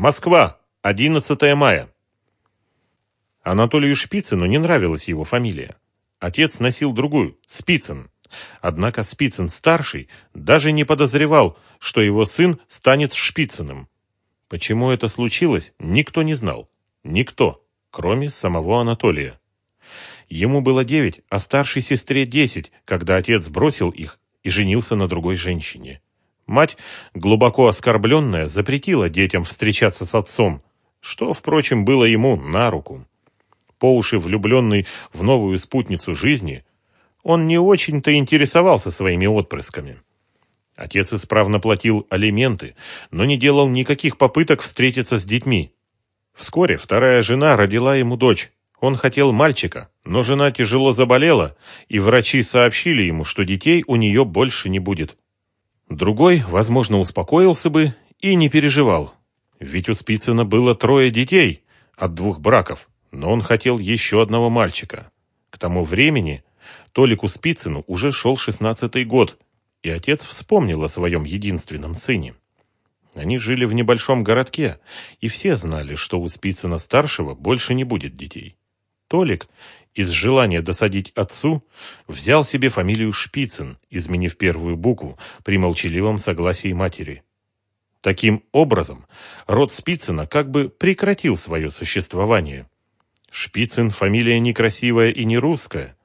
Москва, 11 мая. Анатолию Шпицыну не нравилась его фамилия. Отец носил другую – Спицын. Однако Спицын-старший даже не подозревал, что его сын станет Шпицыным. Почему это случилось, никто не знал. Никто, кроме самого Анатолия. Ему было девять, а старшей сестре десять, когда отец бросил их и женился на другой женщине. Мать, глубоко оскорбленная, запретила детям встречаться с отцом, что, впрочем, было ему на руку. По уши влюбленный в новую спутницу жизни, он не очень-то интересовался своими отпрысками. Отец исправно платил алименты, но не делал никаких попыток встретиться с детьми. Вскоре вторая жена родила ему дочь. Он хотел мальчика, но жена тяжело заболела, и врачи сообщили ему, что детей у нее больше не будет. Другой, возможно, успокоился бы и не переживал. Ведь у Спицына было трое детей от двух браков, но он хотел еще одного мальчика. К тому времени Толику Спицыну уже шел шестнадцатый год, и отец вспомнил о своем единственном сыне. Они жили в небольшом городке, и все знали, что у Спицына-старшего больше не будет детей. Толик, из желания досадить отцу, взял себе фамилию Шпицын, изменив первую букву при молчаливом согласии матери. Таким образом, род Спицына как бы прекратил свое существование. Шпицын – фамилия некрасивая и не русская,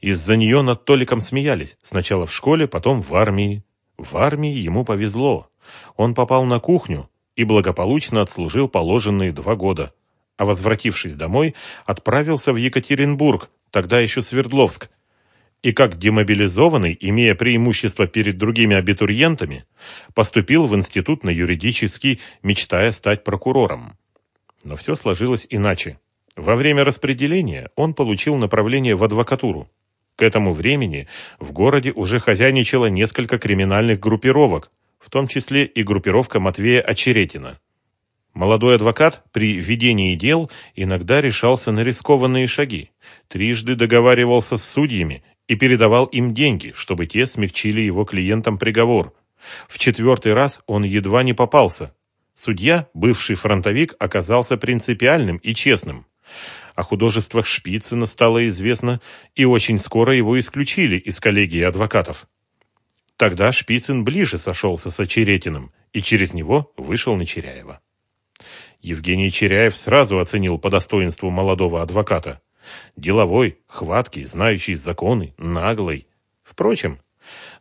из-за нее над Толиком смеялись. Сначала в школе, потом в армии. В армии ему повезло. Он попал на кухню и благополучно отслужил положенные два года. А возвратившись домой, отправился в Екатеринбург, тогда еще Свердловск. И как демобилизованный, имея преимущество перед другими абитуриентами, поступил в институт на юридический, мечтая стать прокурором. Но все сложилось иначе. Во время распределения он получил направление в адвокатуру. К этому времени в городе уже хозяйничало несколько криминальных группировок, в том числе и группировка Матвея Очеретина. Молодой адвокат при ведении дел иногда решался на рискованные шаги, трижды договаривался с судьями и передавал им деньги, чтобы те смягчили его клиентам приговор. В четвертый раз он едва не попался. Судья, бывший фронтовик, оказался принципиальным и честным. О художествах Шпицына стало известно, и очень скоро его исключили из коллегии адвокатов. Тогда Шпицын ближе сошелся с Очеретиным и через него вышел на Черяева. Евгений Черяев сразу оценил по достоинству молодого адвоката. Деловой, хваткий, знающий законы, наглый. Впрочем,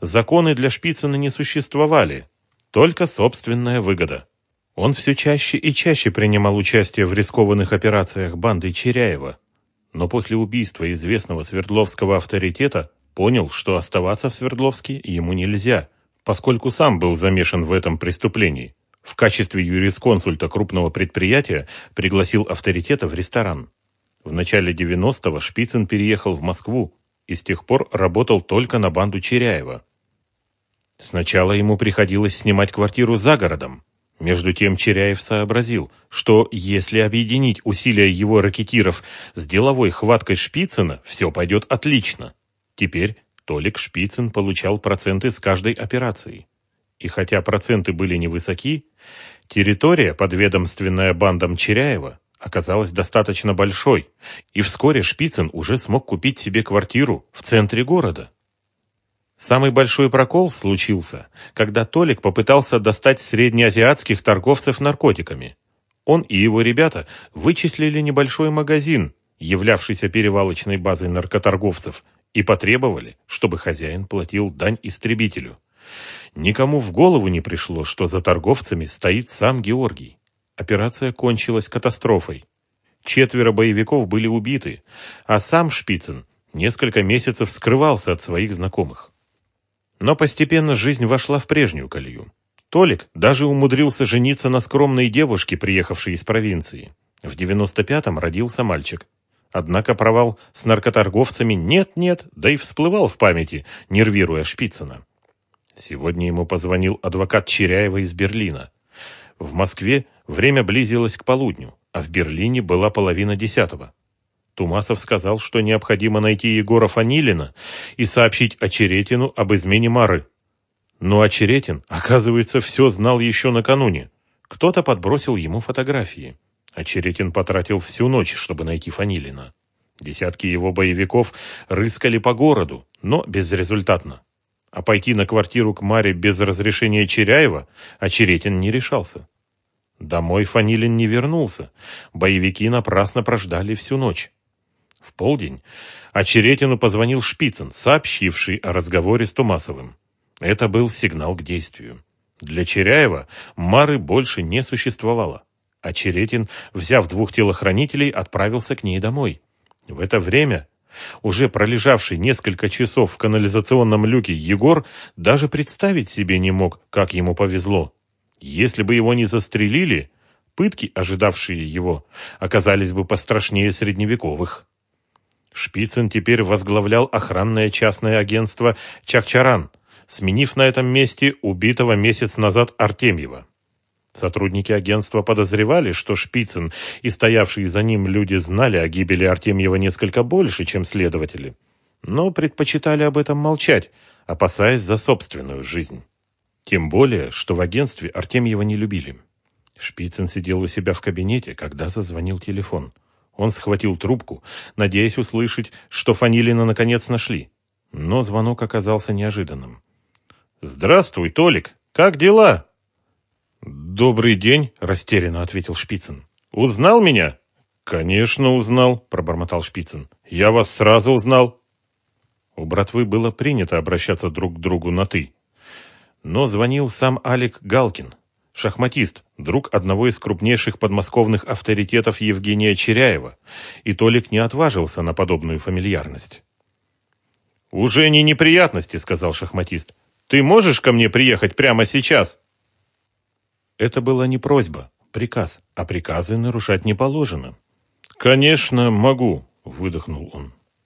законы для Шпицына не существовали, только собственная выгода. Он все чаще и чаще принимал участие в рискованных операциях банды Черяева, но после убийства известного свердловского авторитета понял, что оставаться в Свердловске ему нельзя, поскольку сам был замешан в этом преступлении. В качестве юрисконсульта крупного предприятия пригласил авторитета в ресторан. В начале 90-го Шпицын переехал в Москву и с тех пор работал только на банду Черяева. Сначала ему приходилось снимать квартиру за городом, между тем Черяев сообразил, что если объединить усилия его ракетиров с деловой хваткой Шпицына, все пойдет отлично. Теперь Толик Шпицын получал проценты с каждой операции. И хотя проценты были невысоки, территория, подведомственная бандам Черяева, оказалась достаточно большой, и вскоре Шпицын уже смог купить себе квартиру в центре города. Самый большой прокол случился, когда Толик попытался достать среднеазиатских торговцев наркотиками. Он и его ребята вычислили небольшой магазин, являвшийся перевалочной базой наркоторговцев, и потребовали, чтобы хозяин платил дань истребителю. Никому в голову не пришло, что за торговцами стоит сам Георгий. Операция кончилась катастрофой. Четверо боевиков были убиты, а сам Шпицын несколько месяцев скрывался от своих знакомых. Но постепенно жизнь вошла в прежнюю колею. Толик даже умудрился жениться на скромной девушке, приехавшей из провинции. В 95-м родился мальчик. Однако провал с наркоторговцами нет-нет, да и всплывал в памяти, нервируя Шпицына. Сегодня ему позвонил адвокат Черяева из Берлина. В Москве время близилось к полудню, а в Берлине была половина десятого. Тумасов сказал, что необходимо найти Егора Фанилина и сообщить Очеретину об измене Мары. Но Очеретин, оказывается, все знал еще накануне. Кто-то подбросил ему фотографии. Очеретин потратил всю ночь, чтобы найти Фанилина. Десятки его боевиков рыскали по городу, но безрезультатно. А пойти на квартиру к Маре без разрешения Черяева Очеретин не решался. Домой Фанилин не вернулся. Боевики напрасно прождали всю ночь. В полдень Очеретину позвонил Шпицын, сообщивший о разговоре с Тумасовым. Это был сигнал к действию. Для Черяева Мары больше не существовало. Очеретин, взяв двух телохранителей, отправился к ней домой. В это время уже пролежавший несколько часов в канализационном люке Егор даже представить себе не мог, как ему повезло. Если бы его не застрелили, пытки, ожидавшие его, оказались бы пострашнее средневековых. Шпицын теперь возглавлял охранное частное агентство «Чакчаран», сменив на этом месте убитого месяц назад Артемьева. Сотрудники агентства подозревали, что Шпицын и стоявшие за ним люди знали о гибели Артемьева несколько больше, чем следователи, но предпочитали об этом молчать, опасаясь за собственную жизнь. Тем более, что в агентстве Артемьева не любили. Шпицын сидел у себя в кабинете, когда зазвонил телефон. Он схватил трубку, надеясь услышать, что Фанилина наконец нашли. Но звонок оказался неожиданным. «Здравствуй, Толик! Как дела?» «Добрый день», — растерянно ответил Шпицын. «Узнал меня?» «Конечно, узнал», — пробормотал Шпицын. «Я вас сразу узнал». У братвы было принято обращаться друг к другу на «ты». Но звонил сам Алик Галкин, шахматист, друг одного из крупнейших подмосковных авторитетов Евгения Черяева, и Толик не отважился на подобную фамильярность. «Уже не неприятности», — сказал шахматист. «Ты можешь ко мне приехать прямо сейчас?» Это была не просьба, приказ, а приказы нарушать не положено. «Конечно, могу», — выдохнул он.